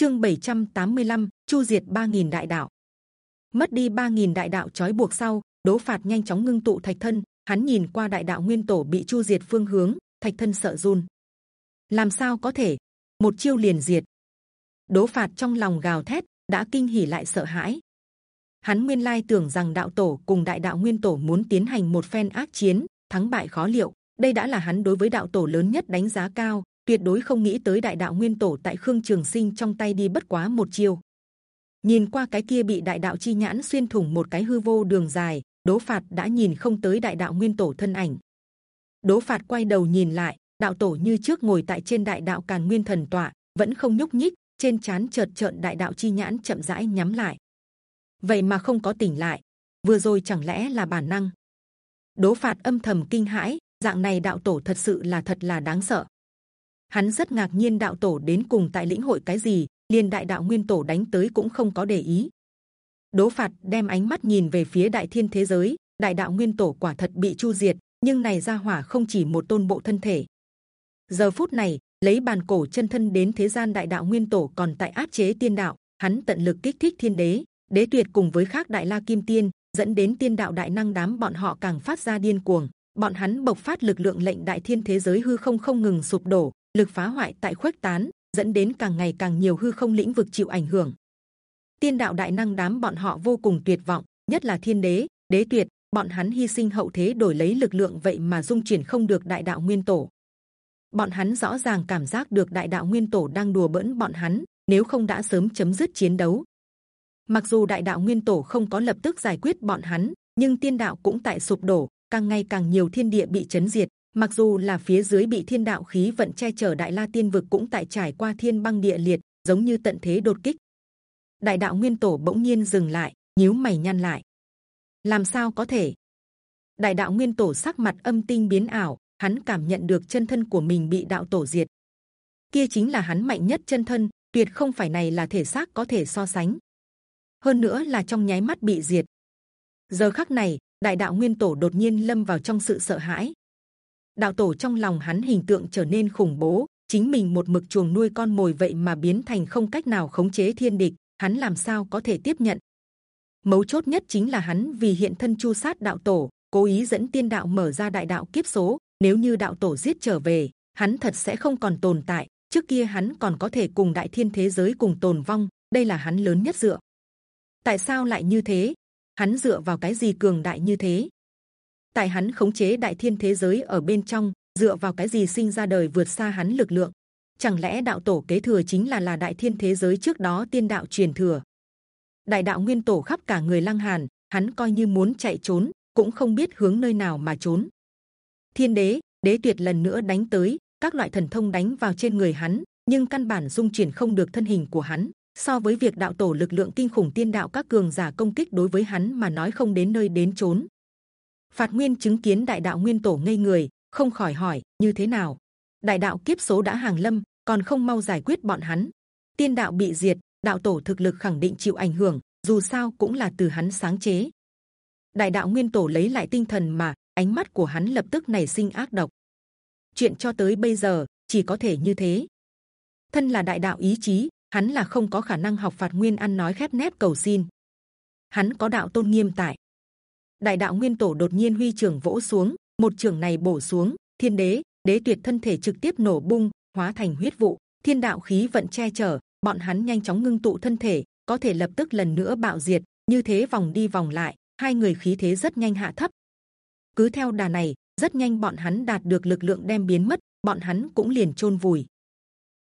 chương 785, chu diệt 3.000 đại đạo. Mất đi 3.000 đại đạo trói buộc sau đố phạt nhanh chóng ngưng tụ thạch thân. Hắn nhìn qua đại đạo nguyên tổ bị chu diệt phương hướng thạch thân sợ run. Làm sao có thể? Một chiêu liền diệt. Đố phạt trong lòng gào thét đã kinh hỉ lại sợ hãi. Hắn nguyên lai tưởng rằng đạo tổ cùng đại đạo nguyên tổ muốn tiến hành một phen ác chiến thắng bại khó liệu. Đây đã là hắn đối với đạo tổ lớn nhất đánh giá cao tuyệt đối không nghĩ tới đại đạo nguyên tổ tại khương trường sinh trong tay đi bất quá một chiêu. Nhìn qua cái kia bị đại đạo chi nhãn xuyên thủng một cái hư vô đường dài đố phạt đã nhìn không tới đại đạo nguyên tổ thân ảnh. Đố phạt quay đầu nhìn lại, đạo tổ như trước ngồi tại trên đại đạo càn nguyên thần tọa, vẫn không nhúc nhích, trên chán chợt trợn đại đạo chi nhãn chậm rãi nhắm lại. Vậy mà không có tỉnh lại, vừa rồi chẳng lẽ là bản năng? Đố phạt âm thầm kinh hãi, dạng này đạo tổ thật sự là thật là đáng sợ hắn rất ngạc nhiên đạo tổ đến cùng tại lĩnh hội cái gì, liền đại đạo nguyên tổ đánh tới cũng không có để ý. Đố phạt đem ánh mắt nhìn về phía đại thiên thế giới, đại đạo nguyên tổ quả thật bị chu diệt, nhưng này ra hỏa không chỉ một tôn bộ thân thể. Giờ phút này, lấy bàn cổ chân thân đến thế gian đại đạo nguyên tổ còn tại áp chế tiên đạo, hắn tận lực kích thích thiên đế đế tuyệt cùng với khác đại la kim tiên, dẫn đến tiên đạo đại năng đám bọn họ càng phát ra điên cuồng. Bọn hắn bộc phát lực lượng lệnh đại thiên thế giới hư không không ngừng sụp đổ lực phá hoại tại khuếch tán, dẫn đến càng ngày càng nhiều hư không lĩnh vực chịu ảnh hưởng. Tiên đạo đại năng đám bọn họ vô cùng tuyệt vọng, nhất là thiên đế đế tuyệt, bọn hắn hy sinh hậu thế đổi lấy lực lượng vậy mà dung chuyển không được đại đạo nguyên tổ. Bọn hắn rõ ràng cảm giác được đại đạo nguyên tổ đang đùa bỡn bọn hắn, nếu không đã sớm chấm dứt chiến đấu. Mặc dù đại đạo nguyên tổ không có lập tức giải quyết bọn hắn, nhưng tiên đạo cũng tại sụp đổ, càng ngày càng nhiều thiên địa bị chấn diệt mặc dù là phía dưới bị thiên đạo khí vận che chở đại la tiên vực cũng tại trải qua thiên băng địa liệt, giống như tận thế đột kích. Đại đạo nguyên tổ bỗng nhiên dừng lại, nhíu mày nhăn lại. Làm sao có thể? Đại đạo nguyên tổ sắc mặt âm tinh biến ảo, hắn cảm nhận được chân thân của mình bị đạo tổ diệt. Kia chính là hắn mạnh nhất chân thân, tuyệt không phải này là thể xác có thể so sánh. Hơn nữa là trong nháy mắt bị diệt. Giờ khắc này, đại đạo nguyên tổ đột nhiên lâm vào trong sự sợ hãi đạo tổ trong lòng hắn hình tượng trở nên khủng bố, chính mình một mực chuồng nuôi con mồi vậy mà biến thành không cách nào khống chế thiên địch, hắn làm sao có thể tiếp nhận? Mấu chốt nhất chính là hắn vì hiện thân chu sát đạo tổ, cố ý dẫn tiên đạo mở ra đại đạo kiếp số, nếu như đạo tổ giết trở về, hắn thật sẽ không còn tồn tại, trước kia hắn còn có thể cùng đại thiên thế giới cùng tồn vong, đây là hắn lớn nhất dựa. Tại sao lại như thế? Hắn dựa vào cái gì cường đại như thế? Tại hắn khống chế đại thiên thế giới ở bên trong, dựa vào cái gì sinh ra đời vượt xa hắn lực lượng? Chẳng lẽ đạo tổ kế thừa chính là là đại thiên thế giới trước đó tiên đạo truyền thừa? Đại đạo nguyên tổ khắp cả người lăng hàn, hắn coi như muốn chạy trốn, cũng không biết hướng nơi nào mà trốn. Thiên đế đế tuyệt lần nữa đánh tới, các loại thần thông đánh vào trên người hắn, nhưng căn bản dung chuyển không được thân hình của hắn. So với việc đạo tổ lực lượng kinh khủng tiên đạo các cường giả công kích đối với hắn mà nói không đến nơi đến trốn phạt nguyên chứng kiến đại đạo nguyên tổ ngây người, không khỏi hỏi, như thế nào? Đại đạo kiếp số đã hàng lâm, còn không mau giải quyết bọn hắn? Tiên đạo bị diệt, đạo tổ thực lực khẳng định chịu ảnh hưởng, dù sao cũng là từ hắn sáng chế. Đại đạo nguyên tổ lấy lại tinh thần mà, ánh mắt của hắn lập tức nảy sinh ác độc. Chuyện cho tới bây giờ, chỉ có thể như thế. Thân là đại đạo ý chí, hắn là không có khả năng học phạt nguyên ăn nói khép nép cầu xin. Hắn có đạo tôn nghiêm tại đại đạo nguyên tổ đột nhiên huy trường vỗ xuống, một trường này bổ xuống, thiên đế đế tuyệt thân thể trực tiếp nổ bung, hóa thành huyết vụ, thiên đạo khí vận che chở, bọn hắn nhanh chóng ngưng tụ thân thể, có thể lập tức lần nữa bạo diệt, như thế vòng đi vòng lại, hai người khí thế rất nhanh hạ thấp. Cứ theo đà này, rất nhanh bọn hắn đạt được lực lượng đem biến mất, bọn hắn cũng liền chôn vùi.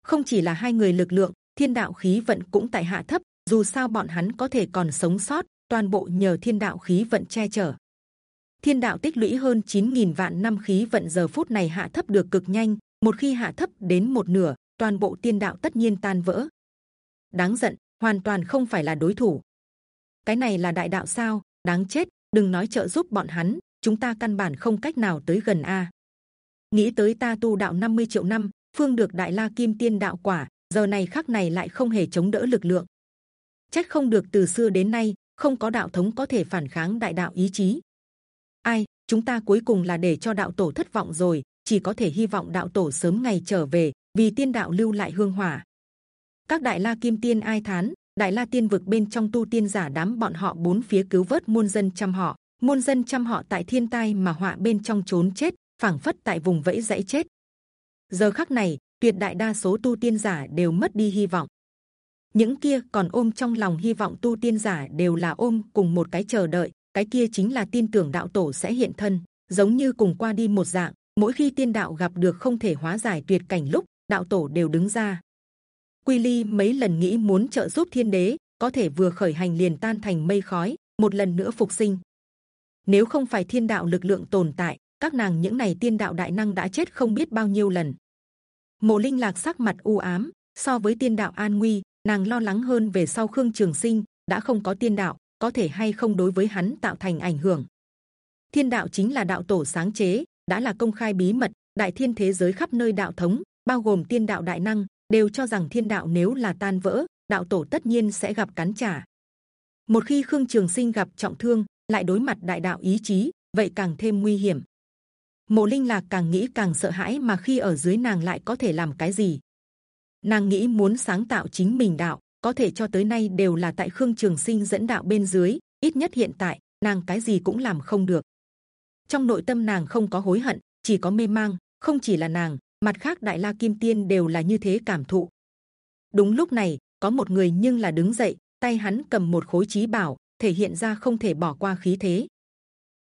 Không chỉ là hai người lực lượng, thiên đạo khí vận cũng tại hạ thấp, dù sao bọn hắn có thể còn sống sót toàn bộ nhờ thiên đạo khí vận che chở. Thiên đạo tích lũy hơn 9.000 vạn năm khí vận giờ phút này hạ thấp được cực nhanh, một khi hạ thấp đến một nửa, toàn bộ tiên đạo tất nhiên tan vỡ. Đáng giận, hoàn toàn không phải là đối thủ. Cái này là đại đạo sao? Đáng chết, đừng nói trợ giúp bọn hắn, chúng ta căn bản không cách nào tới gần a. Nghĩ tới ta tu đạo 50 triệu năm, phương được đại la kim tiên đạo quả, giờ này khắc này lại không hề chống đỡ lực lượng. Chết không được từ xưa đến nay không có đạo thống có thể phản kháng đại đạo ý chí. Ai, chúng ta cuối cùng là để cho đạo tổ thất vọng rồi, chỉ có thể hy vọng đạo tổ sớm ngày trở về, vì tiên đạo lưu lại hương hỏa. Các đại la kim tiên ai thán, đại la tiên vực bên trong tu tiên giả đám bọn họ bốn phía cứu vớt muôn dân trăm họ. Muôn dân trăm họ tại thiên tai mà họa bên trong trốn chết, phảng phất tại vùng vẫy dãy chết. Giờ khắc này, tuyệt đại đa số tu tiên giả đều mất đi hy vọng những kia còn ôm trong lòng hy vọng tu tiên giả đều là ôm cùng một cái chờ đợi, cái kia chính là tin tưởng đạo tổ sẽ hiện thân, giống như cùng qua đi một dạng, mỗi khi tiên đạo gặp được không thể hóa giải tuyệt cảnh lúc, đạo tổ đều đứng ra. Quy ly mấy lần nghĩ muốn trợ giúp thiên đế, có thể vừa khởi hành liền tan thành mây khói, một lần nữa phục sinh. Nếu không phải thiên đạo lực lượng tồn tại, các nàng những này tiên đạo đại năng đã chết không biết bao nhiêu lần. Mộ linh lạc sắc mặt u ám, so với tiên đạo an nguy nàng lo lắng hơn về sau khương trường sinh, đã không có tiên đạo, có thể hay không đối với hắn tạo thành ảnh hưởng. Thiên đạo chính là đạo tổ sáng chế, đã là công khai bí mật, đại thiên thế giới khắp nơi đạo thống, bao gồm tiên đạo đại năng, đều cho rằng thiên đạo nếu là tan vỡ, đạo tổ tất nhiên sẽ gặp cắn trả. Một khi khương trường sinh gặp trọng thương, lại đối mặt đại đạo ý chí, vậy càng thêm nguy hiểm. Mộ linh lạc càng nghĩ càng sợ hãi mà khi ở dưới nàng lại có thể làm cái gì? Nàng nghĩ muốn sáng tạo chính mình đạo, có thể cho tới nay đều là tại khương trường sinh dẫn đạo bên dưới, ít nhất hiện tại, nàng cái gì cũng làm không được. Trong nội tâm nàng không có hối hận, chỉ có mê mang, không chỉ là nàng, mặt khác đại la kim tiên đều là như thế cảm thụ. Đúng lúc này, có một người nhưng là đứng dậy, tay hắn cầm một khối trí bảo, thể hiện ra không thể bỏ qua khí thế.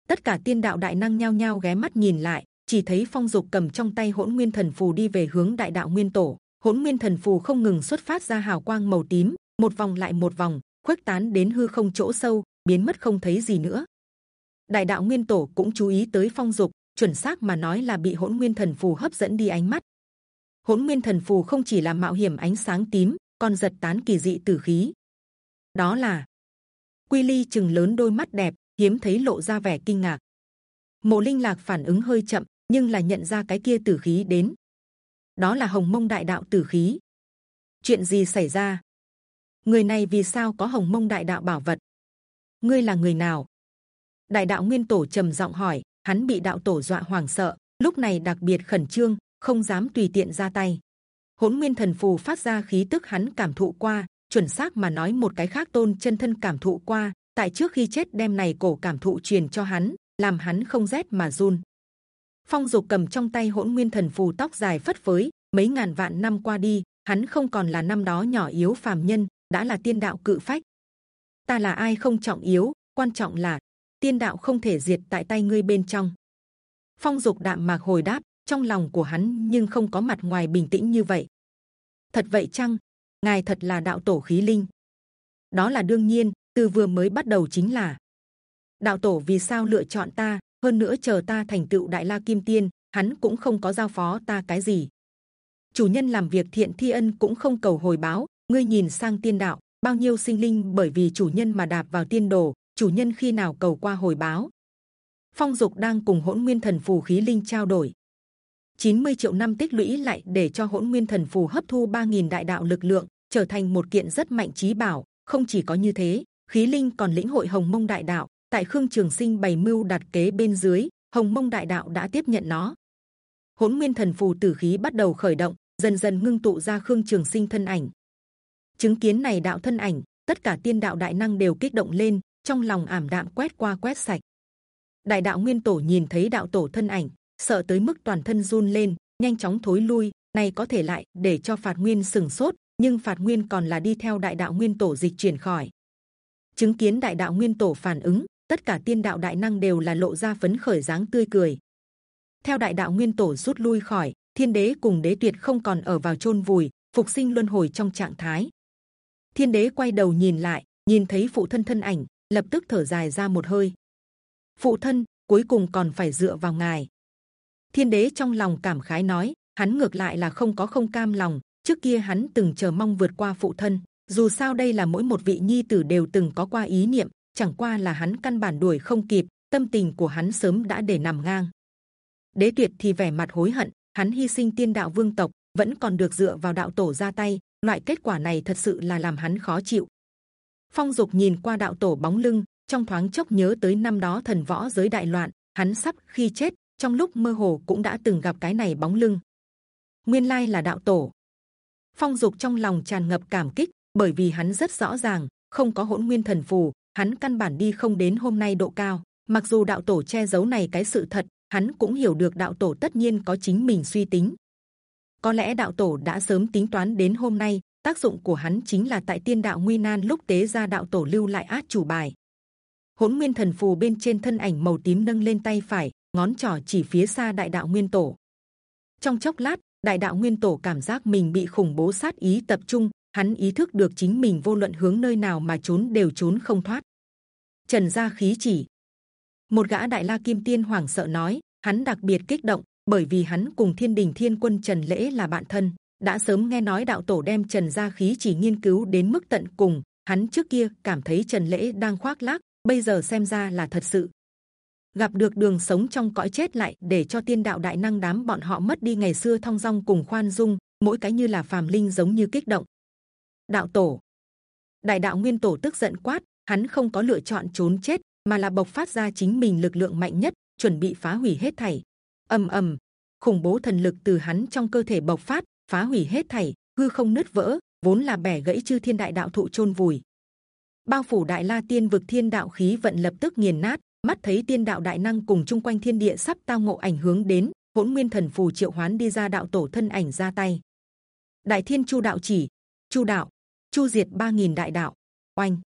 Tất cả tiên đạo đại năng nhao nhao ghé mắt nhìn lại, chỉ thấy phong dục cầm trong tay hỗn nguyên thần phù đi về hướng đại đạo nguyên tổ hỗn nguyên thần phù không ngừng xuất phát ra hào quang màu tím, một vòng lại một vòng, khuếch tán đến hư không chỗ sâu, biến mất không thấy gì nữa. Đại đạo nguyên tổ cũng chú ý tới phong dục, chuẩn xác mà nói là bị hỗn nguyên thần phù hấp dẫn đi ánh mắt. Hỗn nguyên thần phù không chỉ là mạo hiểm ánh sáng tím, còn giật tán kỳ dị tử khí. Đó là quy ly chừng lớn đôi mắt đẹp, hiếm thấy lộ ra vẻ kinh ngạc. Mộ linh lạc phản ứng hơi chậm, nhưng là nhận ra cái kia tử khí đến đó là hồng mông đại đạo tử khí. Chuyện gì xảy ra? Người này vì sao có hồng mông đại đạo bảo vật? Ngươi là người nào? Đại đạo nguyên tổ trầm giọng hỏi. Hắn bị đạo tổ dọa hoảng sợ. Lúc này đặc biệt khẩn trương, không dám tùy tiện ra tay. Hỗn nguyên thần phù phát ra khí tức hắn cảm thụ qua, chuẩn xác mà nói một cái khác tôn chân thân cảm thụ qua. Tại trước khi chết đem này cổ cảm thụ truyền cho hắn, làm hắn không rét mà run phong dục cầm trong tay hỗn nguyên thần phù tóc dài phất phới, mấy ngàn vạn năm qua đi, hắn không còn là năm đó nhỏ yếu phàm nhân, đã là tiên đạo cự phách. Ta là ai không trọng yếu, quan trọng là, tiên đạo không thể diệt tại tay ngươi bên trong. Phong dục đạm mạc hồi đáp, trong lòng của hắn nhưng không có mặt ngoài bình tĩnh như vậy. Thật vậy chăng? Ngài thật là đạo tổ khí linh. Đó là đương nhiên, từ vừa mới bắt đầu chính là. Đạo tổ vì sao lựa chọn ta? Hơn nữa chờ ta thành tựu đại la kim tiên, hắn cũng không có giao phó ta cái gì. Chủ nhân làm việc thiện thi ân cũng không cầu hồi báo, ngươi nhìn sang tiên đạo, bao nhiêu sinh linh bởi vì chủ nhân mà đạp vào tiên đồ, chủ nhân khi nào cầu qua hồi báo? Phong dục đang cùng hỗn nguyên thần phù khí linh trao đổi. 90 triệu năm tích lũy lại để cho hỗn nguyên thần phù hấp thu 3.000 đại đạo lực lượng, trở thành một kiện rất mạnh trí bảo, không chỉ có như thế, khí linh còn lĩnh hội hồng mông đại đạo tại khương trường sinh bày mưu đặt kế bên dưới, hồng mông đại đạo đã tiếp nhận nó. Hỗn nguyên thần phù tử khí bắt đầu khởi động, dần dần ngưng tụ ra khương trường sinh thân ảnh. Chứng kiến này đạo thân ảnh, tất cả tiên đạo đại năng đều kích động lên, trong lòng ảm đạm quét qua quét sạch. Đại đạo nguyên tổ nhìn thấy đạo tổ thân ảnh, sợ tới mức toàn thân run lên, nhanh chóng thối lui, này có thể lại để cho phạt nguyên sừng sốt, nhưng phạt nguyên còn là đi theo đại đạo nguyên tổ dịch chuyển khỏi. Chứng kiến đại đạo nguyên tổ phản ứng tất cả tiên đạo đại năng đều là lộ ra phấn khởi dáng tươi cười. Theo đại đạo nguyên tổ rút lui khỏi, thiên đế cùng đế tuyệt không còn ở vào chôn vùi, phục sinh luân hồi trong trạng thái. Thiên đế quay đầu nhìn lại, nhìn thấy phụ thân thân ảnh, lập tức thở dài ra một hơi. Phụ thân, cuối cùng còn phải dựa vào ngài. Thiên đế trong lòng cảm khái nói, hắn ngược lại là không có không cam lòng, trước kia hắn từng chờ mong vượt qua phụ thân. Dù sao đây là mỗi một vị nhi tử đều từng có qua ý niệm chẳng qua là hắn căn bản đuổi không kịp, tâm tình của hắn sớm đã để nằm ngang. Đế tuyệt thì vẻ mặt hối hận, hắn hy sinh tiên đạo vương tộc, vẫn còn được dựa vào đạo tổ ra tay, loại kết quả này thật sự là làm hắn khó chịu. Phong dục nhìn qua đạo tổ bóng lưng, trong thoáng chốc nhớ tới năm đó thần võ giới đại loạn, hắn sắp khi chết, trong lúc mơ hồ cũng đã từng gặp cái này bóng lưng. Nguyên lai là đạo tổ. Phong dục trong lòng tràn ngập cảm kích, bởi vì hắn rất rõ ràng, không có hỗn nguyên thần phù hắn căn bản đi không đến hôm nay độ cao. Mặc dù đạo tổ che giấu này cái sự thật, hắn cũng hiểu được đạo tổ tất nhiên có chính mình suy tính. Có lẽ đạo tổ đã sớm tính toán đến hôm nay, tác dụng của hắn chính là tại tiên đạo nguy nan lúc tế ra đạo tổ lưu lại át chủ bài. Hỗn nguyên thần phù bên trên thân ảnh màu tím nâng lên tay phải, ngón trỏ chỉ phía xa đại đạo nguyên tổ. Trong chốc lát, đại đạo nguyên tổ cảm giác mình bị khủng bố sát ý tập trung hắn ý thức được chính mình vô luận hướng nơi nào mà trốn đều trốn không thoát. Trần gia khí chỉ. Một gã đại la kim tiên hoảng sợ nói, hắn đặc biệt kích động, bởi vì hắn cùng thiên đình thiên quân trần lễ là bạn thân, đã sớm nghe nói đạo tổ đem trần gia khí chỉ nghiên cứu đến mức tận cùng, hắn trước kia cảm thấy trần lễ đang khoác lác, bây giờ xem ra là thật sự. Gặp được đường sống trong cõi chết lại, để cho tiên đạo đại năng đám bọn họ mất đi ngày xưa thong dong cùng khoan dung, mỗi cái như là phàm linh giống như kích động đạo tổ. Đại đạo nguyên tổ tức giận quát, hắn không có lựa chọn trốn chết, mà là bộc phát ra chính mình lực lượng mạnh nhất, chuẩn bị phá hủy hết thảy. Ầm ầm, khủng bố thần lực từ hắn trong cơ thể bộc phát, phá hủy hết thảy, hư không nứt vỡ, vốn là bẻ gãy chư thiên đại đạo thụ chôn vùi. Bao phủ đại la tiên vực thiên đạo khí vận lập tức nghiền nát, mắt thấy tiên đạo đại năng cùng chung quanh thiên địa sắp tao ngộ ảnh hướng đến, hỗn nguyên thần phù triệu hoán đi ra đạo tổ thân ảnh ra tay. Đại thiên chu đạo chỉ. Chu đạo chu diệt ba nghìn đại đạo. Oanh.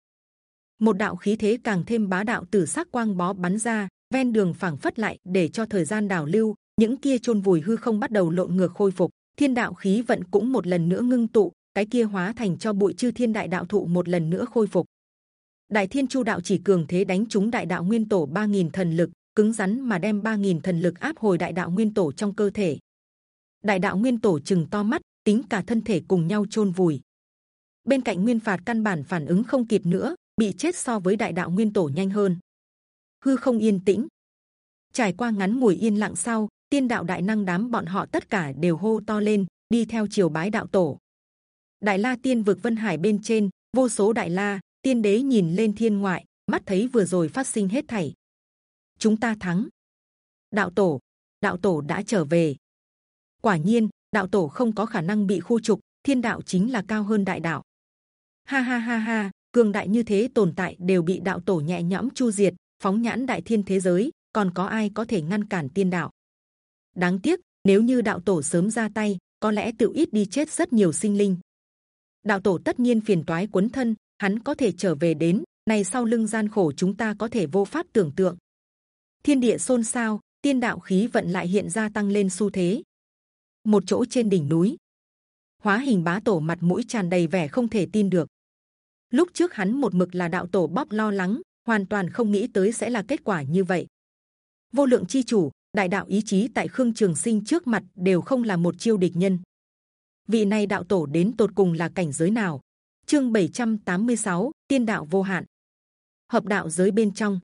Một đạo khí thế càng thêm bá đạo từ sắc quang bó bắn ra, ven đường phảng phất lại để cho thời gian đảo lưu, những kia chôn vùi hư không bắt đầu lộn ngược khôi phục. Thiên đạo khí vận cũng một lần nữa ngưng tụ, cái kia hóa thành cho bụi chư thiên đại đạo thụ một lần nữa khôi phục. Đại thiên chu đạo chỉ cường thế đánh trúng đại đạo nguyên tổ 3.000 thần lực, cứng rắn mà đem 3.000 thần lực áp hồi đại đạo nguyên tổ trong cơ thể. Đại đạo nguyên tổ chừng to mắt, tính cả thân thể cùng nhau chôn vùi bên cạnh nguyên phạt căn bản phản ứng không kịp nữa, bị chết so với đại đạo nguyên tổ nhanh hơn. Hư không yên tĩnh. Trải qua ngắn ngủi yên lặng sau, tiên đạo đại năng đám bọn họ tất cả đều hô to lên, đi theo chiều bái đạo tổ. Đại la tiên vực vân hải bên trên, vô số đại la, tiên đế nhìn lên thiên ngoại, mắt thấy vừa rồi phát sinh hết thảy. Chúng ta thắng. Đạo tổ đạo tổ đã trở về. Quả nhiên, đạo tổ không có khả năng bị khu trục, thiên đạo chính là cao hơn đại đạo ha ha ha ha. Cường đại như thế tồn tại đều bị đạo tổ nhẹ nhõm chu diệt, phóng nhãn đại thiên thế giới, còn có ai có thể ngăn cản tiên đạo? Đáng tiếc, nếu như đạo tổ sớm ra tay, có lẽ tự ít đi chết rất nhiều sinh linh. Đạo tổ tất nhiên phiền toái cuốn thân, hắn có thể trở về đến, này sau lưng gian khổ chúng ta có thể vô pháp tưởng tượng. Thiên địa xôn xao, tiên đạo khí vận lại hiện ra tăng lên xu thế. Một chỗ trên đỉnh núi, hóa hình bá tổ mặt mũi tràn đầy vẻ không thể tin được lúc trước hắn một mực là đạo tổ bóp lo lắng hoàn toàn không nghĩ tới sẽ là kết quả như vậy. Vô lượng chi chủ đại đạo ý chí tại khương trường sinh trước mặt đều không là một chiêu địch nhân. Vị này đạo tổ đến tột cùng là cảnh giới nào? Chương 786, t i ê n đạo vô hạn. Hợp đạo giới bên trong.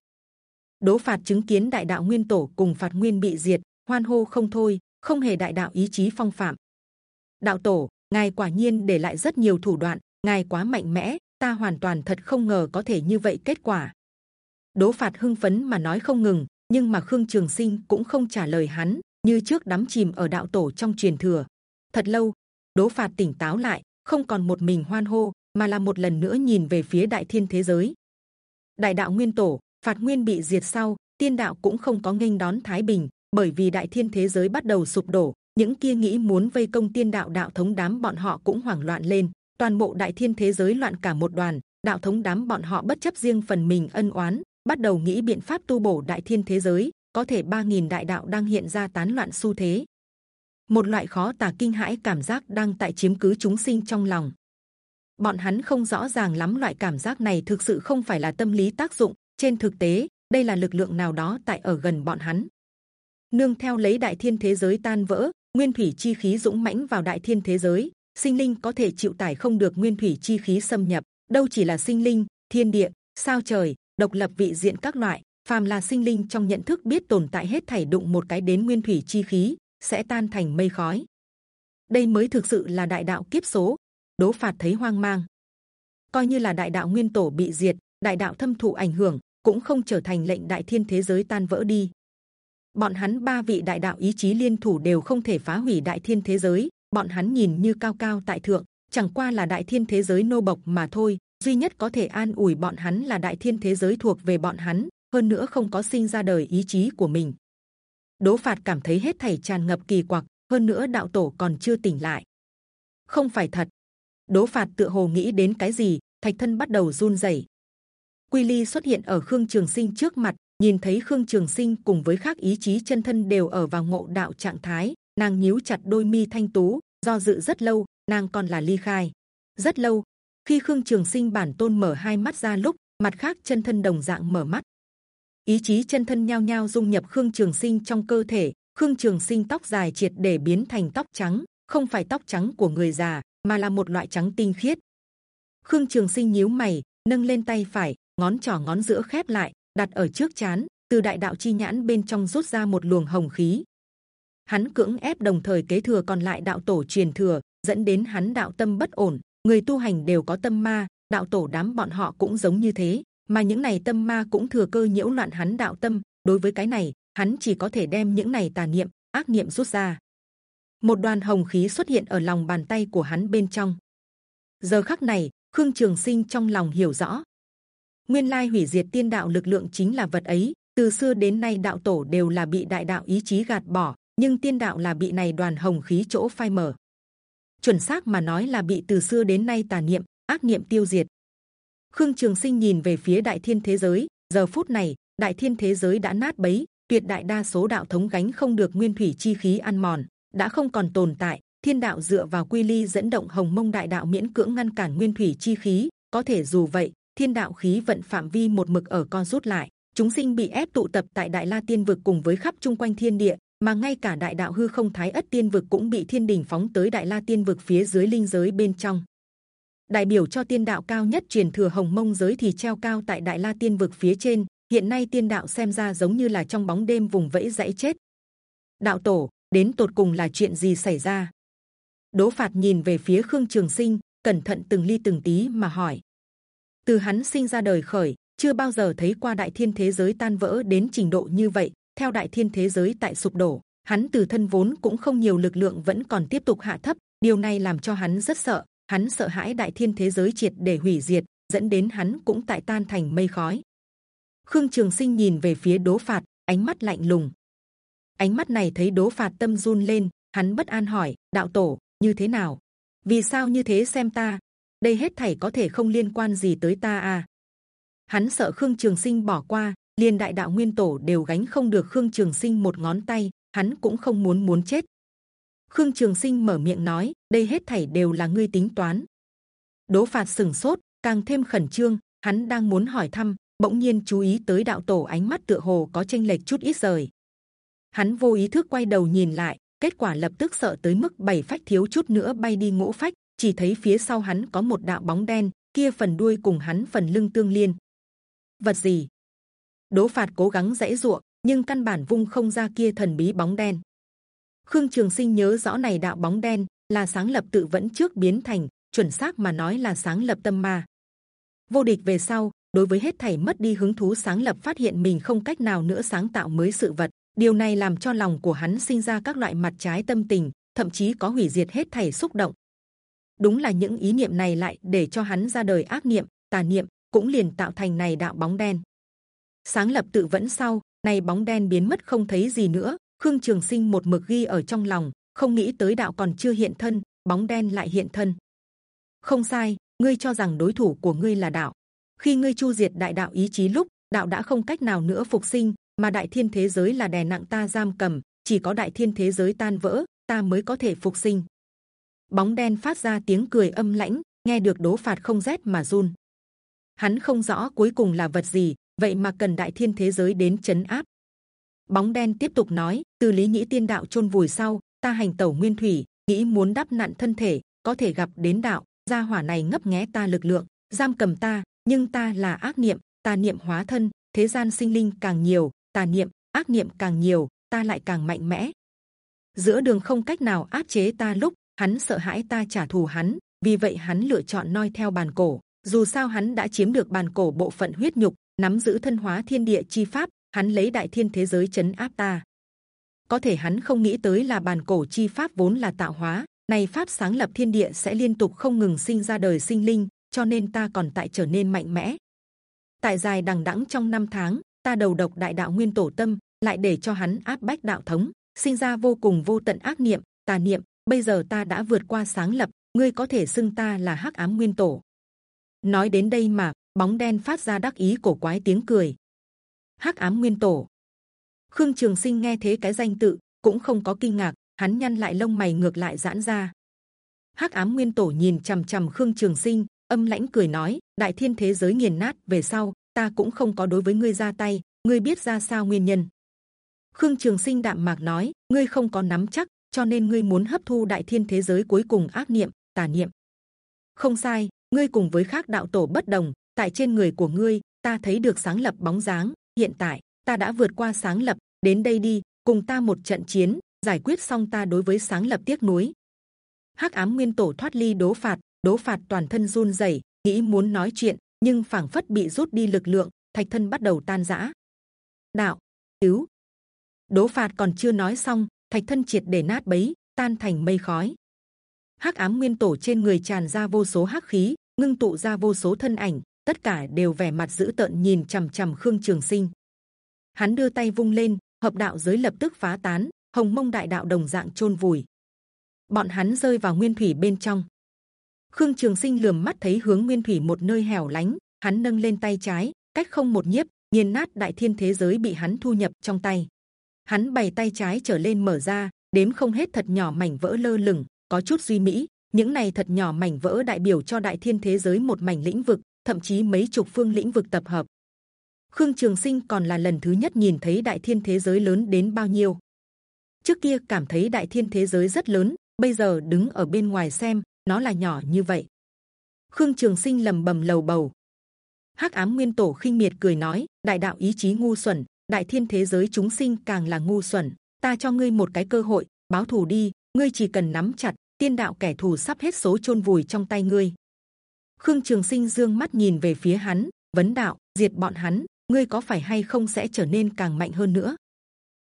Đố phạt chứng kiến đại đạo nguyên tổ cùng phạt nguyên bị diệt hoan hô không thôi không hề đại đạo ý chí phong phạm. Đạo tổ ngài quả nhiên để lại rất nhiều thủ đoạn ngài quá mạnh mẽ ta hoàn toàn thật không ngờ có thể như vậy kết quả đố phạt hưng phấn mà nói không ngừng nhưng mà khương trường sinh cũng không trả lời hắn như trước đắm chìm ở đạo tổ trong truyền thừa thật lâu đố phạt tỉnh táo lại không còn một mình hoan hô mà là một lần nữa nhìn về phía đại thiên thế giới. Đại đạo nguyên tổ, phạt nguyên bị diệt sau, tiên đạo cũng không có nghênh đón thái bình, bởi vì đại thiên thế giới bắt đầu sụp đổ. Những kia nghĩ muốn vây công tiên đạo đạo thống đám bọn họ cũng hoảng loạn lên. Toàn bộ đại thiên thế giới loạn cả một đoàn. Đạo thống đám bọn họ bất chấp riêng phần mình ân oán, bắt đầu nghĩ biện pháp tu bổ đại thiên thế giới. Có thể 3.000 đại đạo đang hiện ra tán loạn xu thế. Một loại khó tả kinh hãi cảm giác đang tại chiếm cứ chúng sinh trong lòng bọn hắn không rõ ràng lắm loại cảm giác này thực sự không phải là tâm lý tác dụng trên thực tế đây là lực lượng nào đó tại ở gần bọn hắn nương theo lấy đại thiên thế giới tan vỡ nguyên thủy chi khí dũng mãnh vào đại thiên thế giới sinh linh có thể chịu tải không được nguyên thủy chi khí xâm nhập. Đâu chỉ là sinh linh, thiên địa, sao trời, độc lập vị diện các loại, phàm là sinh linh trong nhận thức biết tồn tại hết thảy đụng một cái đến nguyên thủy chi khí, sẽ tan thành mây khói. Đây mới thực sự là đại đạo kiếp số. Đố phạt thấy hoang mang. Coi như là đại đạo nguyên tổ bị diệt, đại đạo thâm thụ ảnh hưởng, cũng không trở thành lệnh đại thiên thế giới tan vỡ đi. Bọn hắn ba vị đại đạo ý chí liên thủ đều không thể phá hủy đại thiên thế giới bọn hắn nhìn như cao cao tại thượng, chẳng qua là đại thiên thế giới nô bộc mà thôi, duy nhất có thể an ủi bọn hắn là đại thiên thế giới thuộc về bọn hắn, hơn nữa không có sinh ra đời ý chí của mình. Đố phạt cảm thấy hết thảy tràn ngập kỳ quặc, hơn nữa đạo tổ còn chưa tỉnh lại. Không phải thật. Đố phạt tựa hồ nghĩ đến cái gì, thạch thân bắt đầu run rẩy. Quy ly xuất hiện ở khương trường sinh trước mặt, nhìn thấy khương trường sinh cùng với khác ý chí chân thân đều ở vào ngộ đạo trạng thái nàng nhíu chặt đôi mi thanh tú, do dự rất lâu, nàng còn là ly khai. Rất lâu, khi khương trường sinh bản tôn mở hai mắt ra lúc, mặt khác chân thân đồng dạng mở mắt. Ý chí chân thân nhao nhao dung nhập khương trường sinh trong cơ thể, khương trường sinh tóc dài triệt để biến thành tóc trắng, không phải tóc trắng của người già, mà là một loại trắng tinh khiết. Khương trường sinh nhíu mày, nâng lên tay phải, ngón trỏ ngón giữa khép lại, đặt ở trước chán, từ đại đạo chi nhãn bên trong rút ra một luồng hồng khí hắn cưỡng ép đồng thời kế thừa còn lại đạo tổ truyền thừa, dẫn đến hắn đạo tâm bất ổn. Người tu hành đều có tâm ma, đạo tổ đám bọn họ cũng giống như thế, mà những này tâm ma cũng thừa cơ nhiễu loạn hắn đạo tâm. Đối với cái này, hắn chỉ có thể đem những này tà niệm, ác niệm rút ra. Một đoàn hồng khí xuất hiện ở lòng bàn tay của hắn bên trong. Giờ khắc này, khương trường sinh trong lòng hiểu rõ. Nguyên lai hủy diệt tiên đạo lực lượng chính là vật ấy, từ xưa đến nay đạo tổ đều là bị đại đạo ý chí gạt bỏ nhưng tiên đạo là bị này đoàn hồng khí chỗ phai mở chuẩn xác mà nói là bị từ xưa đến nay tà niệm, ác niệm tiêu diệt. Khương trường sinh nhìn về phía đại thiên thế giới, giờ phút này, đại thiên thế giới đã nát bấy, tuyệt đại đa số đạo thống gánh không được nguyên thủy chi khí ăn mòn, đã không còn tồn tại. Thiên đạo dựa vào quy ly dẫn động hồng mông đại đạo miễn cưỡng ngăn cản nguyên thủy chi khí, có thể dù vậy, thiên đạo khí vận phạm vi một mực ở con rút lại. Chúng sinh bị ép tụ tập tại đại la tiên vực cùng với khắp chung quanh thiên địa mà ngay cả đại đạo hư không thái ất tiên vực cũng bị thiên đình phóng tới đại la tiên vực phía dưới linh giới bên trong. Đại biểu cho tiên đạo cao nhất truyền thừa hồng mông giới thì treo cao tại đại la tiên vực phía trên, hiện nay tiên đạo xem ra giống như là trong bóng đêm vùng vẫy dãy chết. Đạo tổ, đến tột cùng là chuyện gì xảy ra? Đố phạt nhìn về phía khương trường sinh, cẩn thận từng ly từng tí mà hỏi. Từ hắn sinh ra đời khởi, chưa bao giờ thấy qua đại thiên thế giới tan vỡ đến trình độ như vậy theo đại thiên thế giới tại sụp đổ, hắn từ thân vốn cũng không nhiều lực lượng vẫn còn tiếp tục hạ thấp. Điều này làm cho hắn rất sợ. Hắn sợ hãi đại thiên thế giới triệt để hủy diệt, dẫn đến hắn cũng tại tan thành mây khói. Khương trường sinh nhìn về phía đố phạt, ánh mắt lạnh lùng. Ánh mắt này thấy đố phạt tâm run lên, hắn bất an hỏi, đạo tổ, như thế nào? Vì sao như thế xem ta? Đây hết thảy có thể không liên quan gì tới ta à? Hắn sợ khương trường sinh bỏ qua liền đại đạo nguyên tổ đều gánh không được khương trường sinh một ngón tay, hắn cũng không muốn muốn chết. Khương trường sinh mở miệng nói, đây hết thảy đều là ngươi tính toán. Đố phạt sừng sốt, càng thêm khẩn trương, hắn đang muốn hỏi thăm, bỗng nhiên chú ý tới đạo tổ ánh mắt tựa hồ có tranh lệch chút ít rời. Hắn vô ý thức quay đầu nhìn lại, kết quả lập tức sợ tới mức bảy phách thiếu chút nữa bay đi ngũ phách, chỉ thấy phía sau hắn có một đạo bóng đen, kia phần đuôi cùng hắn phần lưng tương liên. Vật gì? Đố phạt cố gắng dãy ruộng, nhưng căn bản vung không ra kia thần bí bóng đen. Khương trường sinh nhớ rõ này đạo bóng đen là sáng lập tự vẫn trước biến thành, chuẩn xác mà nói là sáng lập tâm ma. Vô địch về sau, đối với hết thảy mất đi hứng thú sáng lập phát hiện mình không cách nào nữa sáng tạo mới sự vật. Điều này làm cho lòng của hắn sinh ra các loại mặt trái tâm tình, thậm chí có hủy diệt hết thảy xúc động. Đúng là những ý niệm này lại để cho hắn ra đời ác niệm, tà niệm, cũng liền tạo thành này đạo bóng đen sáng lập tự vẫn sau này bóng đen biến mất không thấy gì nữa, khương trường sinh một mực ghi ở trong lòng, không nghĩ tới đạo còn chưa hiện thân, bóng đen lại hiện thân. Không sai, ngươi cho rằng đối thủ của ngươi là đạo. Khi ngươi chu diệt đại đạo ý chí lúc, đạo đã không cách nào nữa phục sinh, mà đại thiên thế giới là đè nặng ta giam cầm, chỉ có đại thiên thế giới tan vỡ, ta mới có thể phục sinh. Bóng đen phát ra tiếng cười âm lãnh, nghe được đố phạt không rét mà run. Hắn không rõ cuối cùng là vật gì vậy mà cần đại thiên thế giới đến chấn áp. Bóng đen tiếp tục nói từ lý nhĩ tiên đạo chôn vùi sau, ta hành tẩu nguyên thủy, nghĩ muốn đắp nặn thân thể, có thể gặp đến đạo. Gia hỏa này ngấp nghé ta lực lượng, giam cầm ta, nhưng ta là ác niệm tà niệm hóa thân, thế gian sinh linh càng nhiều tà niệm, ác niệm càng nhiều, ta lại càng mạnh mẽ. Giữa đường không cách nào áp chế ta lúc, hắn sợ hãi ta trả thù hắn, vì vậy hắn lựa chọn noi theo bàn cổ. Dù sao hắn đã chiếm được bàn cổ bộ phận huyết nhục nắm giữ thân hóa thiên địa chi pháp hắn lấy đại thiên thế giới chấn áp ta có thể hắn không nghĩ tới là bàn cổ chi pháp vốn là tạo hóa này pháp sáng lập thiên địa sẽ liên tục không ngừng sinh ra đời sinh linh, cho nên ta còn tại trở nên mạnh mẽ. Tại dài đằng đẵng trong năm tháng, ta đầu độc đại đạo nguyên tổ tâm, lại để cho hắn áp bách đạo thống, sinh ra vô cùng vô tận ác niệm, tà niệm. Bây giờ ta đã vượt qua sáng lập, ngươi có thể xưng ta là hắc ám nguyên tổ. Nói đến đây mà bóng đen phát ra đắc ý cổ quái tiếng cười. Hắc ám nguyên tổ. Khương Trường Sinh nghe thế cái danh tự cũng không có kinh ngạc, hắn nhăn lại lông mày ngược lại giãn ra. Hắc ám nguyên tổ nhìn c h ầ m c h ầ m Khương Trường Sinh, âm lãnh cười nói: Đại thiên thế giới nghiền nát về sau, ta cũng không có đối với ngươi ra tay, ngươi biết ra sao nguyên nhân? Khương Trường Sinh đạm mạc nói: ngươi không có nắm chắc, cho nên ngươi muốn hấp thu đại thiên thế giới cuối cùng ác niệm, tà niệm. Không sai, ngươi cùng với khác đạo tổ bất đồng, tại trên người của ngươi, ta thấy được sáng lập bóng dáng. Hiện tại, ta đã vượt qua sáng lập, đến đây đi, cùng ta một trận chiến, giải quyết xong ta đối với sáng lập tiếc nuối. Hắc ám nguyên tổ thoát ly đố phạt đố phạt toàn thân run rẩy nghĩ muốn nói chuyện nhưng phảng phất bị rút đi lực lượng thạch thân bắt đầu tan rã. Đạo cứu. Đố phạt còn chưa nói xong thạch thân triệt để nát bấy tan thành mây khói. Hắc ám nguyên tổ trên người tràn ra vô số hắc khí ngưng tụ ra vô số thân ảnh tất cả đều vẻ mặt dữ tợn nhìn c h ầ m c h ầ m khương trường sinh. Hắn đưa tay vung lên, hợp đạo giới lập tức phá tán, hồng mông đại đạo đồng dạng chôn vùi. Bọn hắn rơi vào nguyên thủy bên trong. Khương trường sinh lườm mắt thấy hướng nguyên thủy một nơi hẻo lánh, hắn nâng lên tay trái, cách không một nhiếp, nghiền nát đại thiên thế giới bị hắn thu nhập trong tay. Hắn bày tay trái trở lên mở ra, đếm không hết thật nhỏ mảnh vỡ lơ lửng, có chút duy mỹ những này thật nhỏ mảnh vỡ đại biểu cho đại thiên thế giới một mảnh lĩnh vực thậm chí mấy chục phương lĩnh vực tập hợp. Khương trường sinh còn là lần thứ nhất nhìn thấy đại thiên thế giới lớn đến bao nhiêu. Trước kia cảm thấy đại thiên thế giới rất lớn, bây giờ đứng ở bên ngoài xem, nó là nhỏ như vậy. Khương trường sinh lầm bầm lầu bầu. Hắc ám nguyên tổ khinh miệt cười nói, đại đạo ý chí ngu xuẩn, đại thiên thế giới chúng sinh càng là ngu xuẩn, ta cho ngươi một cái cơ hội, báo thù đi, ngươi chỉ cần nắm chặt, tiên đạo kẻ thù sắp hết số chôn vùi trong tay ngươi khương trường sinh dương mắt nhìn về phía hắn, vấn đạo, diệt bọn hắn, ngươi có phải hay không sẽ trở nên càng mạnh hơn nữa?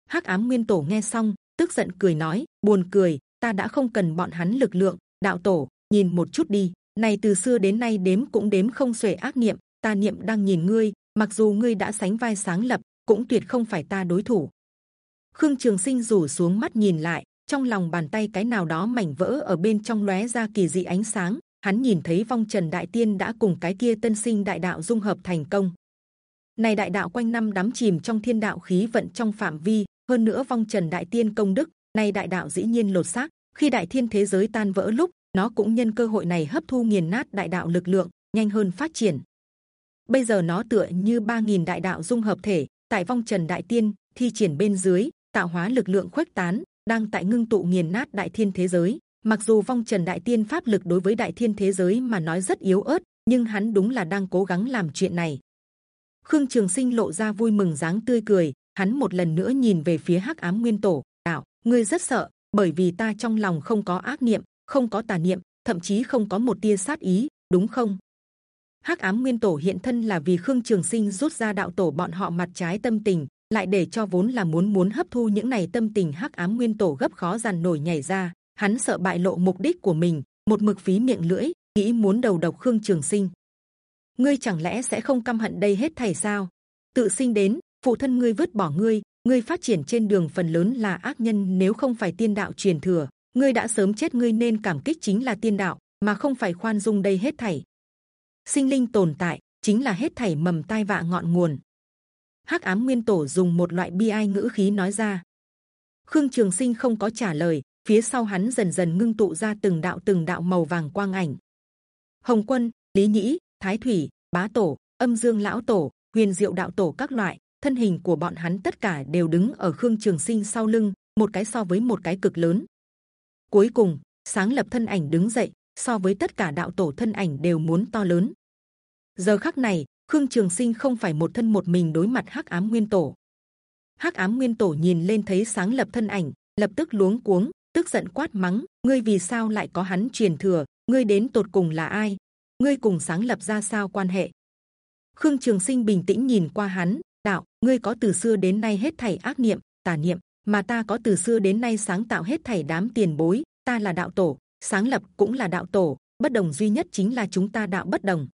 Hắc ám nguyên tổ nghe xong, tức giận cười nói, buồn cười, ta đã không cần bọn hắn lực lượng, đạo tổ, nhìn một chút đi này từ xưa đến nay đếm cũng đếm không xuể ác niệm, ta niệm đang nhìn ngươi, mặc dù ngươi đã sánh vai sáng lập, cũng tuyệt không phải ta đối thủ. Khương trường sinh rủ xuống mắt nhìn lại, trong lòng bàn tay cái nào đó mảnh vỡ ở bên trong lóe ra kỳ dị ánh sáng hắn nhìn thấy vong trần đại tiên đã cùng cái kia tân sinh đại đạo dung hợp thành công. Này đại đạo quanh năm đắm chìm trong thiên đạo khí vận trong phạm vi, hơn nữa vong trần đại tiên công đức nay đại đạo dĩ nhiên lột xác. Khi đại thiên thế giới tan vỡ lúc, nó cũng nhân cơ hội này hấp thu nghiền nát đại đạo lực lượng, nhanh hơn phát triển. Bây giờ nó tựa như 3.000 đại đạo dung hợp thể, tại vong trần đại tiên, thi triển bên dưới, tạo hóa lực lượng khuếch tán, đang tại ngưng tụ nghiền nát đại thiên thế giới mặc dù vong trần đại tiên pháp lực đối với đại thiên thế giới mà nói rất yếu ớt, nhưng hắn đúng là đang cố gắng làm chuyện này. Khương trường sinh lộ ra vui mừng dáng tươi cười, hắn một lần nữa nhìn về phía hắc ám nguyên tổ, đạo, ngươi rất sợ, bởi vì ta trong lòng không có ác niệm, không có tà niệm, thậm chí không có một tia sát ý, đúng không? Hắc ám nguyên tổ hiện thân là vì khương trường sinh rút ra đạo tổ bọn họ mặt trái tâm tình, lại để cho vốn là muốn muốn hấp thu những này tâm tình hắc ám nguyên tổ gấp khó dằn nổi nhảy ra hắn sợ bại lộ mục đích của mình, một mực phí miệng lưỡi, nghĩ muốn đầu độc khương trường sinh. Ngươi chẳng lẽ sẽ không căm hận đây hết thảy sao? Tự sinh đến, phụ thân ngươi vứt bỏ ngươi ngươi phát triển trên đường phần lớn là ác nhân, nếu không phải tiên đạo truyền thừa, ngươi đã sớm chết, ngươi nên cảm kích chính là tiên đạo, mà không phải khoan dung đây hết thảy. Sinh linh tồn tại, chính là hết thảy mầm tai vạ ngọn nguồn. Hắc ám nguyên tổ dùng một loại bi ai ngữ khí nói ra. Khương trường sinh không có trả lời phía sau hắn dần dần ngưng tụ ra từng đạo từng đạo màu vàng quang ảnh. Hồng quân, lý nhĩ, thái thủy, bá tổ, âm dương lão tổ, huyền diệu đạo tổ các loại, thân hình của bọn hắn tất cả đều đứng ở khương trường sinh sau lưng, một cái so với một cái cực lớn. Cuối cùng, sáng lập thân ảnh đứng dậy, so với tất cả đạo tổ thân ảnh đều muốn to lớn. Giờ khắc này, khương trường sinh không phải một thân một mình đối mặt hắc ám nguyên tổ. Hắc ám nguyên tổ nhìn lên thấy sáng lập thân ảnh, lập tức luống cuống tức giận quát mắng, ngươi vì sao lại có hắn truyền thừa? Ngươi đến tột cùng là ai? Ngươi cùng sáng lập ra sao quan hệ? Khương trường sinh bình tĩnh nhìn qua hắn, đạo, ngươi có từ xưa đến nay hết thảy ác niệm, tà niệm, mà ta có từ xưa đến nay sáng tạo hết thảy đám tiền bối, ta là đạo tổ, sáng lập cũng là đạo tổ, bất đồng duy nhất chính là chúng ta đạo bất đồng.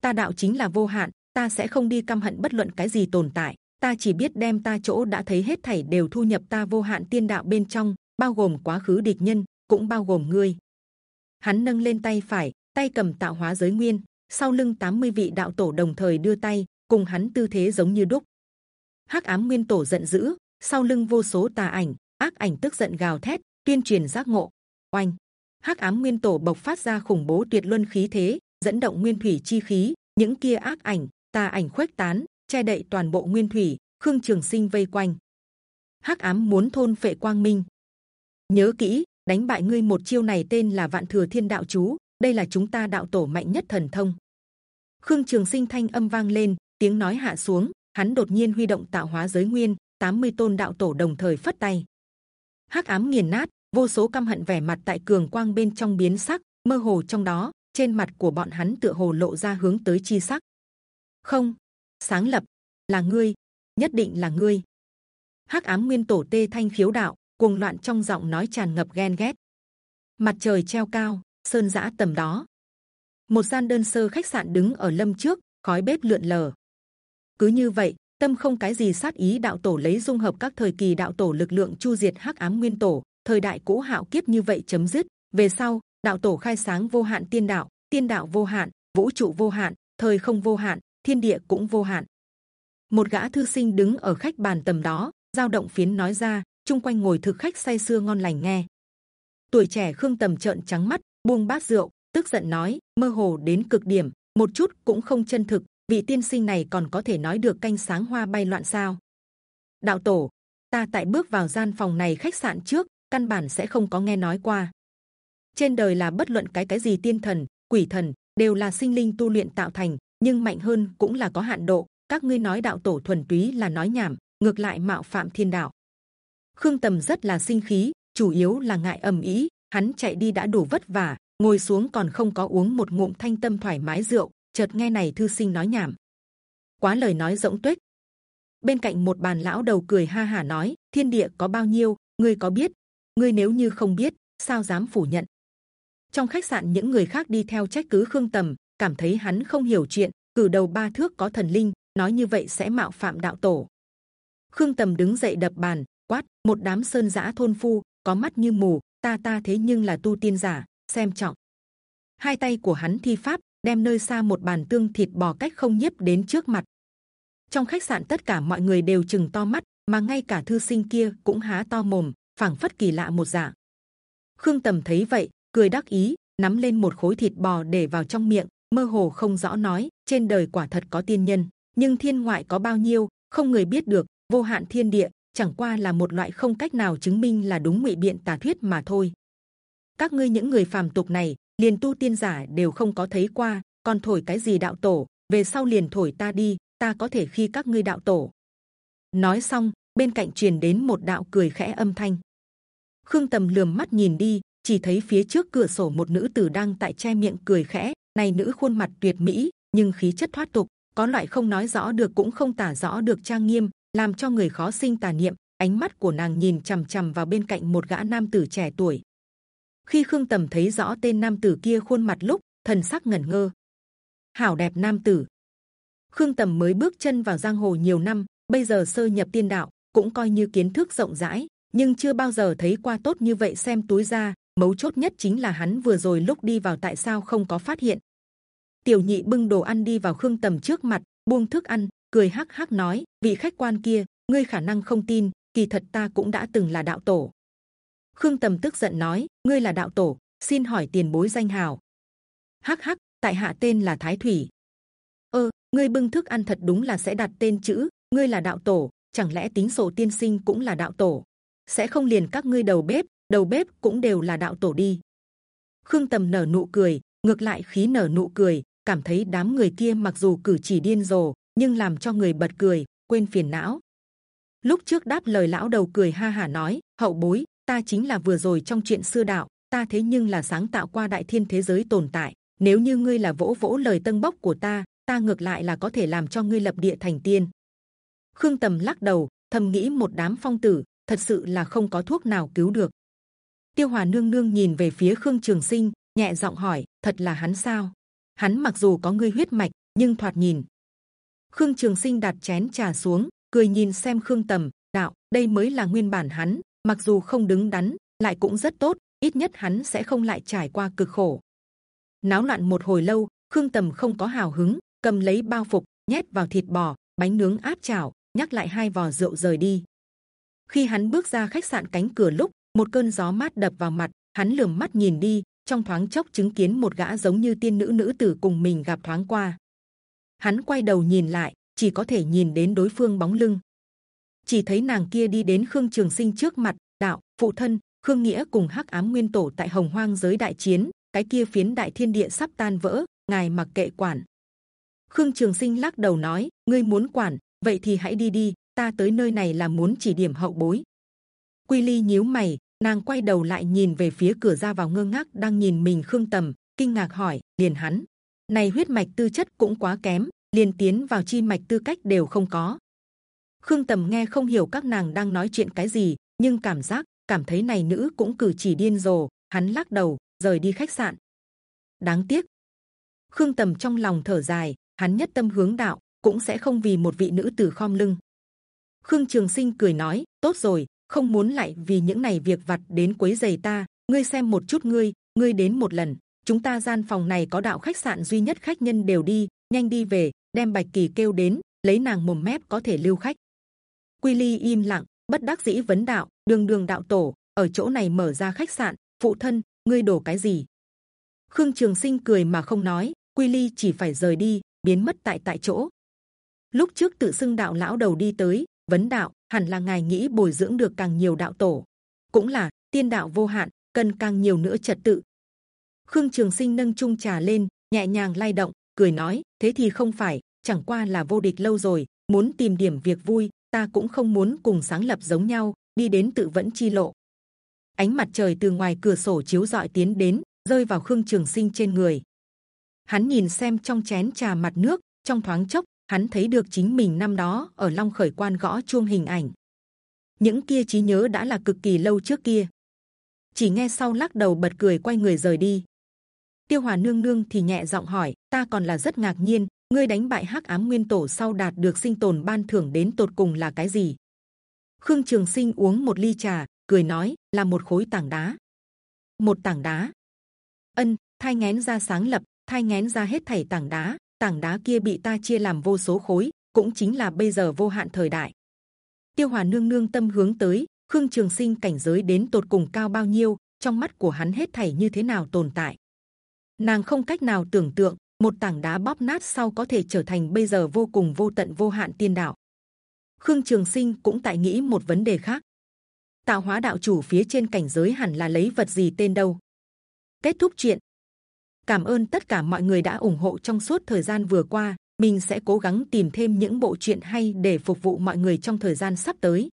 Ta đạo chính là vô hạn, ta sẽ không đi căm hận bất luận cái gì tồn tại, ta chỉ biết đem ta chỗ đã thấy hết thảy đều thu nhập ta vô hạn tiên đạo bên trong bao gồm quá khứ địch nhân, cũng bao gồm ngươi. Hắn nâng lên tay phải, tay cầm tạo hóa giới nguyên, sau lưng 80 vị đạo tổ đồng thời đưa tay, cùng hắn tư thế giống như đúc. Hắc ám nguyên tổ giận dữ, sau lưng vô số tà ảnh, ác ảnh tức giận gào thét, tuyên truyền giác ngộ. Oanh! Hắc ám nguyên tổ bộc phát ra khủng bố tuyệt luân khí thế, dẫn động nguyên thủy chi khí, những kia ác ảnh, tà ảnh khuếch tán, che đậy toàn bộ nguyên thủy, khương trường sinh vây quanh. Hắc ám muốn thôn phệ quang minh nhớ kỹ, đánh bại ngươi một chiêu này tên là vạn thừa thiên đạo chú, đây là chúng ta đạo tổ mạnh nhất thần thông. Khương trường sinh thanh âm vang lên, tiếng nói hạ xuống, hắn đột nhiên huy động tạo hóa giới nguyên 80 tôn đạo tổ đồng thời phất tay. Hắc ám nghiền nát, vô số căm hận vẻ mặt tại cường quang bên trong biến sắc, mơ hồ trong đó, trên mặt của bọn hắn tựa hồ lộ ra hướng tới chi sắc. Không, sáng lập, là ngươi, nhất định là ngươi. Hắc ám nguyên tổ tê thanh khiếu đạo cuồng loạn trong giọng nói tràn ngập ghen ghét. Mặt trời treo cao, sơn giã tầm đó. Một gian đơn sơ khách sạn đứng ở lâm trước, khói bếp lượn lờ. Cứ như vậy, tâm không cái gì sát ý đạo tổ lấy dung hợp các thời kỳ đạo tổ lực lượng chu diệt hắc ám nguyên tổ, thời đại cũ hạo kiếp như vậy chấm dứt. Về sau, đạo tổ khai sáng vô hạn tiên đạo tiên đạo vô hạn, vũ trụ vô hạn, thời không vô hạn, thiên địa cũng vô hạn. Một gã thư sinh đứng ở khách bàn tầm đó, giao động phiến nói ra chung quanh ngồi thực khách say sưa ngon lành nghe. Tuổi trẻ khương tầm trợn trắng mắt, buông bát rượu, tức giận nói, mơ hồ đến cực điểm, một chút cũng không chân thực, vị tiên sinh này còn có thể nói được canh sáng hoa bay loạn sao? Đạo tổ, ta tại bước vào gian phòng này khách sạn trước, căn bản sẽ không có nghe nói qua. Trên đời là bất luận cái cái gì tiên thần, quỷ thần, đều là sinh linh tu luyện tạo thành, nhưng mạnh hơn cũng là có hạn độ. Các ngươi nói đạo tổ thuần túy là nói nhảm, ngược lại mạo phạm thiên đạo khương tầm rất là sinh khí, chủ yếu là ngại ầm ĩ, hắn chạy đi đã đủ vất vả, ngồi xuống còn không có uống một ngụm thanh tâm thoải mái rượu, chợt nghe này thư sinh nói nhảm. Quá lời nói rỗng tuếch. Bên cạnh một bàn lão đầu cười ha hà nói, thiên địa có bao nhiêu, ngươi có biết? Ngươi nếu như không biết, sao dám phủ nhận? Trong khách sạn những người khác đi theo trách cứ khương tầm, cảm thấy hắn không hiểu chuyện, cử đầu ba thước có thần linh, nói như vậy sẽ mạo phạm đạo tổ. Khương tầm đứng dậy đập bàn quát, một đám sơn giã thôn phu, có mắt như mù, ta ta thế nhưng là tu tiên giả, xem trọng. Hai tay của hắn thi pháp, đem nơi xa một bàn tương thịt bò cách không nhiếp đến trước mặt. Trong khách sạn tất cả mọi người đều chừng to mắt, mà ngay cả thư sinh kia cũng há to mồm, phảng phất kỳ lạ một dạng. Khương tầm thấy vậy, cười đắc ý, nắm lên một khối thịt bò để vào trong miệng, mơ hồ không rõ nói, trên đời quả thật có tiên nhân, nhưng thiên ngoại có bao nhiêu, không người biết được, vô hạn thiên địa chẳng qua là một loại không cách nào chứng minh là đúng ngụy biện tà thuyết mà thôi. Các ngươi những người phàm tục này, liền tu tiên giả đều không có thấy qua, còn thổi cái gì đạo tổ, về sau liền thổi ta đi, ta có thể khi các ngươi đạo tổ. Nói xong, bên cạnh truyền đến một đạo cười khẽ âm thanh. Khương tầm lườm mắt nhìn đi, chỉ thấy phía trước cửa sổ một nữ tử đang tại che miệng cười khẽ, này nữ khuôn mặt tuyệt mỹ, nhưng khí chất thoát tục, có loại không nói rõ được cũng không tả rõ được trang nghiêm làm cho người khó sinh tà niệm. Ánh mắt của nàng nhìn c h ầ m c h ầ m vào bên cạnh một gã nam tử trẻ tuổi. Khi khương tầm thấy rõ tên nam tử kia khuôn mặt lúc, thần sắc ngẩn ngơ. Hảo đẹp nam tử. Khương tầm mới bước chân vào giang hồ nhiều năm, bây giờ sơ nhập tiên đạo, cũng coi như kiến thức rộng rãi, nhưng chưa bao giờ thấy qua tốt như vậy xem túi ra mấu chốt nhất chính là hắn vừa rồi lúc đi vào tại sao không có phát hiện. Tiểu nhị bưng đồ ăn đi vào khương tầm trước mặt, buông thức ăn cười hắc hắc nói, vị khách quan kia, ngươi khả năng không tin, kỳ thật ta cũng đã từng là đạo tổ. Khương tầm tức giận nói, ngươi là đạo tổ, xin hỏi tiền bối danh hào. Hắc hắc, tại hạ tên là thái thủy. Ơ, ngươi bưng thức ăn thật đúng là sẽ đặt tên chữ, ngươi là đạo tổ, chẳng lẽ tính sổ tiên sinh cũng là đạo tổ? Sẽ không liền các ngươi đầu bếp đầu bếp cũng đều là đạo tổ đi. Khương tầm nở nụ cười, ngược lại khí nở nụ cười, cảm thấy đám người kia mặc dù cử chỉ điên rồ nhưng làm cho người bật cười, quên phiền não. Lúc trước đáp lời lão đầu cười ha hà nói, hậu bối, ta chính là vừa rồi trong chuyện xưa đạo, ta thế nhưng là sáng tạo qua đại thiên thế giới tồn tại. Nếu như ngươi là vỗ vỗ lời tân bốc của ta ta ngược lại là có thể làm cho ngươi lập địa thành tiên. Khương tầm lắc đầu, thầm nghĩ một đám phong tử, thật sự là không có thuốc nào cứu được. Tiêu hòa nương nương nhìn về phía khương trường sinh, nhẹ giọng hỏi, thật là hắn sao? Hắn mặc dù có ngươi huyết mạch, nhưng thoạt nhìn khương trường sinh đặt chén trà xuống, cười nhìn xem khương tầm, đạo, đây mới là nguyên bản hắn, mặc dù không đứng đắn, lại cũng rất tốt, ít nhất hắn sẽ không lại trải qua cực khổ. Náo loạn một hồi lâu, khương tầm không có hào hứng, cầm lấy bao phục, nhét vào thịt bò, bánh nướng áp chảo, nhắc lại hai vò rượu rời đi. Khi hắn bước ra khách sạn cánh cửa lúc, một cơn gió mát đập vào mặt, hắn lườm mắt nhìn đi, trong thoáng chốc chứng kiến một gã giống như tiên nữ nữ tử cùng mình gặp thoáng qua hắn quay đầu nhìn lại, chỉ có thể nhìn đến đối phương bóng lưng. Chỉ thấy nàng kia đi đến khương trường sinh trước mặt, đạo, phụ thân, khương nghĩa cùng hắc ám nguyên tổ tại hồng hoang giới đại chiến, cái kia phiến đại thiên địa sắp tan vỡ, ngài mặc kệ quản. Khương trường sinh lắc đầu nói, ngươi muốn quản, vậy thì hãy đi đi, ta tới nơi này là muốn chỉ điểm hậu bối. Quy ly nhíu mày, nàng quay đầu lại nhìn về phía cửa ra vào ngơ ngác đang nhìn mình khương tầm, kinh ngạc hỏi, liền hắn này huyết mạch tư chất cũng quá kém, liền tiến vào chi mạch tư cách đều không có. Khương tầm nghe không hiểu các nàng đang nói chuyện cái gì, nhưng cảm giác, cảm thấy này nữ cũng cử chỉ điên rồ, hắn lắc đầu, rời đi khách sạn. Đáng tiếc. Khương tầm trong lòng thở dài, hắn nhất tâm hướng đạo, cũng sẽ không vì một vị nữ tử khom lưng. Khương trường sinh cười nói, tốt rồi, không muốn lại vì những này việc vặt đến quấy giày ta, ngươi xem một chút ngươi ngươi đến một lần chúng ta gian phòng này có đạo khách sạn duy nhất, khách nhân đều đi, nhanh đi về, đem bạch kỳ kêu đến, lấy nàng mồm mép có thể lưu khách. Quy ly im lặng, bất đắc dĩ vấn đạo, đường đường đạo tổ, ở chỗ này mở ra khách sạn, phụ thân, ngươi đổ cái gì? Khương trường sinh cười mà không nói, quy ly chỉ phải rời đi, biến mất tại tại chỗ. Lúc trước tự xưng đạo lão đầu đi tới, vấn đạo, hẳn là ngài nghĩ bồi dưỡng được càng nhiều đạo tổ. Cũng là, tiên đạo vô hạn, cần càng nhiều nữa trật tự khương trường sinh nâng chung trà lên, nhẹ nhàng lay động, cười nói, thế thì không phải, chẳng qua là vô địch lâu rồi, muốn tìm điểm việc vui, ta cũng không muốn cùng sáng lập giống nhau, đi đến tự vẫn chi lộ. Ánh mặt trời từ ngoài cửa sổ chiếu rọi tiến đến, rơi vào khương trường sinh trên người. Hắn nhìn xem trong chén trà mặt nước, trong thoáng chốc, hắn thấy được chính mình năm đó ở long khởi quan gõ chuông hình ảnh. Những kia trí nhớ đã là cực kỳ lâu trước kia. Chỉ nghe sau lắc đầu bật cười quay người rời đi tiêu hòa nương nương thì nhẹ giọng hỏi, ta còn là rất ngạc nhiên, ngươi đánh bại hắc ám nguyên tổ sau đạt được sinh tồn ban thưởng đến tột cùng là cái gì? Khương trường sinh uống một ly trà, cười nói, là một khối tảng đá. Một tảng đá? Ân, thai ngén ra sáng lập, thai ngén ra hết thảy tảng đá tảng đá kia bị ta chia làm vô số khối, cũng chính là bây giờ vô hạn thời đại. Tiêu hòa nương nương tâm hướng tới, khương trường sinh cảnh giới đến tột cùng cao bao nhiêu, trong mắt của hắn hết thảy như thế nào tồn tại? Nàng không cách nào tưởng tượng, một tảng đá bóp nát sau có thể trở thành bây giờ vô cùng vô tận vô hạn tiên đạo. Khương trường sinh cũng tại nghĩ một vấn đề khác. Tạo hóa đạo chủ phía trên cảnh giới hẳn là lấy vật gì tên đâu? Kết thúc chuyện. Cảm ơn tất cả mọi người đã ủng hộ trong suốt thời gian vừa qua. Mình sẽ cố gắng tìm thêm những bộ truyện hay để phục vụ mọi người trong thời gian sắp tới.